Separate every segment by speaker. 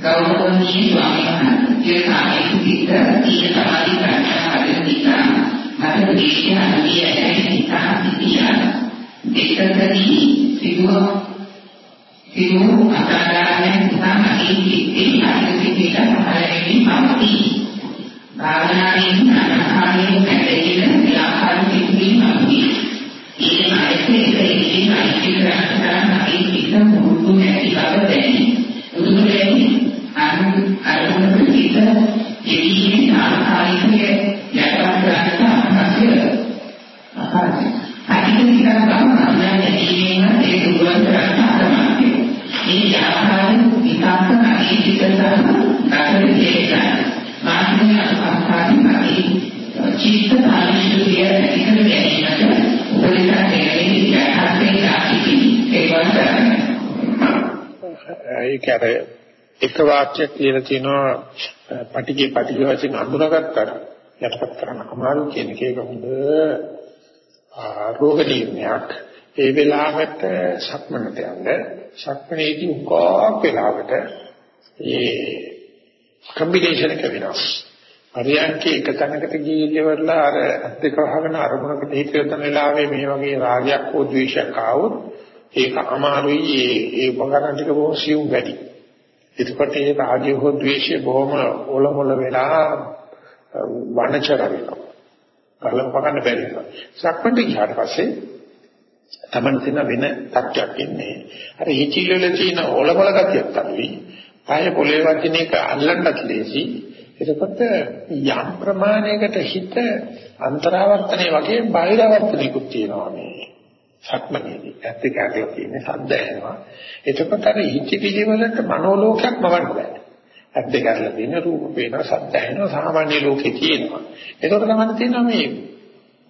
Speaker 1: Kalaupun suaminya cerai kita tidak perhatikan kepada kita, maka dia biaya kita hati dia. Kita tadi tidur tidur akan ada yang kita hati kita, hati kita ජීවිතේ ආකාරයේ යටපත් කරගන්න අවශ්‍ය අපාරයි. අදිටින් කරනවා නම් ජීවන ඒ දුරට කරගන්න මේ ආකාරයෙන් විකාශ අශීතික සහ රටේ මානසික අසහාරී චිත්ත ආශිර්වාදය ඇතිකර ගැනීමට උපරිම දෙන්නේ යහපත් ආශිති ඒවත්
Speaker 2: ඒක අර එක වාක්‍යයක් කියලා තියෙනවා පටිගේ පටිගේ වශයෙන් අඳුනගත්තා යටපත් කරන්න අමාරු කියන එක. ඒක හොඳ රෝග නිర్ణයක්. ඒ වෙලාවට සක්මනට යන්න සක්මනේදී උකෝක් වෙලාවට ඒ කම්බිනේෂන් එක වෙනස්. හරියන්කේ එක තැනකට ගිහිල්ලා අර අද්දක වහගෙන අරමුණකට හිත යොදන වෙලාවේ මේ වගේ රාගයක් හෝ ද්වේෂයක් ආවොත් ඒක අමාරුයි. ඒ ඒ උපකරණ ටික බොහොම සියුම් වැඩි. එතකොට ඒ රාගය හෝ ද්වේෂය බොහොම ඔලොමොල වෙලා වනචර වෙනවා. කලම් පකන්න බැරි වෙනවා. සක්මන්ට ගියාට පස්සේ තමන් තියෙන වෙන තත්ත්වයක් ඉන්නේ. අර හිචිල වල තියෙන ඔලොමොල ගතියක් තමයි. පාය පොළේ වදින එක අල්ලන්නත් ලේසි. එතකොට යම් ප්‍රමාණයකට හිත අන්තරාවර්තනය වගේ බාහිරවර්තනයකුත් තියෙනවා මේ. සක්මනේදී ඇත්ත කැටේ තියෙන සද්ද එනවා. එතකොට අර හිතවිලි වලට මනෝලෝකයක් මවන්න බෑ. ඇත්ත කැටලා තියෙන රූප පේනවා සද්ද එනවා සාමාන්‍ය ලෝකේ තියෙනවා. එතකොට තමයි තියෙනවා මේ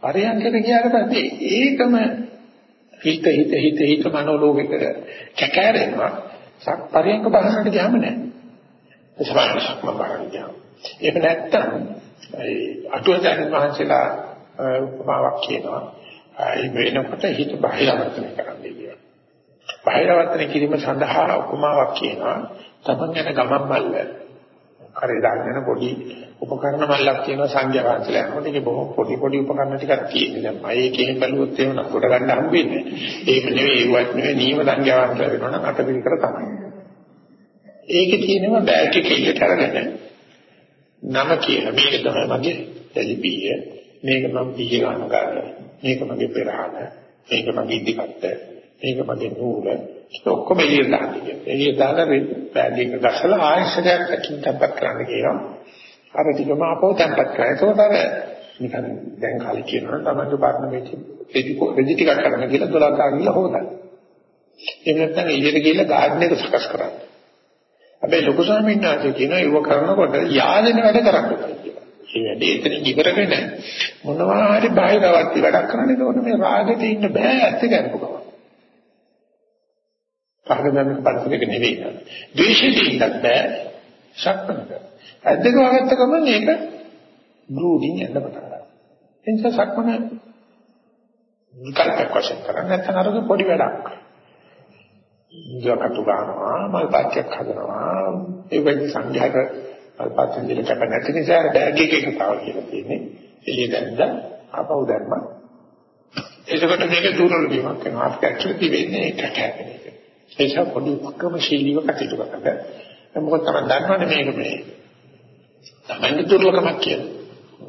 Speaker 2: පරියන්කට ගියාට පස්සේ ඒකම හිත හිත හිත හිත මනෝලෝකයක කැකෑරෙනවා. සක් පරියන්ක බහනට ගියාම නෑ. ඒ සමාන සක්ම බහනට ගියාම. ඒක නැත්තම් අටුවචාරින් වහන්සේලා උපමාවක් කියනවා. ඒ වෙනකොට හිත බාහිරවර්තනය කරන්නේ කියලා. බාහිරවර්තනය කිරීම සඳහා උපමාවක් කියනවා. තමන් යන ගමන් මල්ල. කරේ දාගෙන පොඩි උපකරණ මල්ලක් තියෙනවා සංඝයා වහන්සේලා. මොකද ඒක බොහොම පොඩි පොඩි උපකරණ ටිකක් තියෙනවා. දැන් මම ඒකෙන් බැලුවොත් එහෙම නකොට ගන්න හම්බෙන්නේ. ඒක නෙවෙයි ඒවත් නෙවෙයි නීම සංඝයා වහන්සේලා වෙනවා නම් අටපිරිකර තමයි. ඒකේ තියෙනවා බෑග් එකේ ඉලට අරගෙන නම කියන මේක තමයි මගේ එලිපිය. මේක මම පිය ගන්න ගන්න. මේක මගේ පෙරහන. මේක මගේ ඉදිකට. මේක මගේ නූල. ඔක්කොම එළියට දාන්න කියනවා. එළියට දාලා බෑග් එක ගසලා ආයෙසරයක් අකින් තැම්පත් කරන්න කියනවා. අර ටිකම අපෝ තැම්පත් කරලා. ඒකෝට අර නිකන් දැන් කාලේ කියනවා තමයි බාරන වෙච්ච රෙදි රෙදි ටිකක් කරන්න කියලා 12 ගාන ගිහලා හොදන්න. එහෙම නැත්නම් එළියට ගිහලා ගාඩන් එක සකස් කරන්න. හැබැයි ලොකු ස්වාමීන් වහන්සේ කියනවා ඒව කරනකොට යාදෙන වැඩ කරන්න කියලා. ඒ වැඩේ එතනින් ඉවරගෙන මොනවා හරි බාහිරවත්ති වැඩක් කරන්න ඒකෝට මේ රාගෙට ඉන්න බෑ ඇත්ත ගැනපුවා. රාගදන්නක පරිසරයක නෙවෙයි. ද්වේෂෙට ඉන්නත් බෑ සක්මනක. ඇද්දක වගත්ත ගමන් මේක බ්‍රූඩින් යන්න පටන් ගන්නවා. ඒ නිසා සක්මන විකල්පයක් වශයෙන් කරන්නේ නැත්නම් අර පොඩි වැඩක්. ඉන්ද්‍රකටු ගන්නවා මල් පාත්‍යක් හදනවා ඒ වගේ සංඝයාට මල් පාත්‍යෙන් දෙල කැප නැති නිසා බෑග් එකේ කතාව කියලා තියෙන්නේ. එළිය දැන්ද ආපහු දැම්ම. එතකොට මේක දුර්වල වීමක් වෙනවා. අපිට ඇක්චුලි වෙන්නේ ඒක කැපෙන එක. ඒ නිසා පොඩි උපක්‍රමශීලීව කටයුතු කරන්න. මොකද තමයි දන්නවනේ මේක මේ. තමයි දුර්ලභමක් කියන්නේ.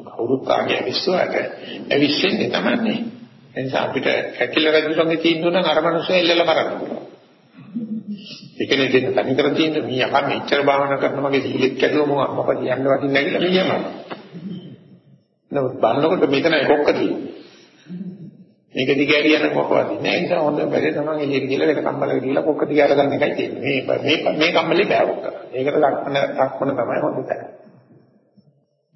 Speaker 2: කවුරුත් ආගේ විශ්වාසය ඇවිස්සෙන්නේ තමයි. ඒ නිසා අපිට කැකිල රජුගේ තීන්දුව නම් අර මනුස්සය ඉල්ලලා මරන්න පුළුවන්. ඒකනේ දෙන්න තනි කර තියෙන මේ යකා මෙච්චර භාවනා කරන මගේ සීලෙත් කැඩුව මොකක්? මොකද යන්න වටින්නේ නැගිලා මේ යනවා. නමුත් බලනකොට මෙතන කොක්ක තියෙන්නේ. මේක දිගෑරිය යන මොකවද නෑ ඒ නිසා හොඳ බැරි තමන් එළියට ගිහලා වෙන කම්මලක ගිහලා කොක්ක දිගාර ගන්න එකයි තියෙන්නේ. මේ මේ මේ කම්මලේ බෑවොක් කරා ඒකට ලක්මන ලක්මන තමයි හොඳ තැන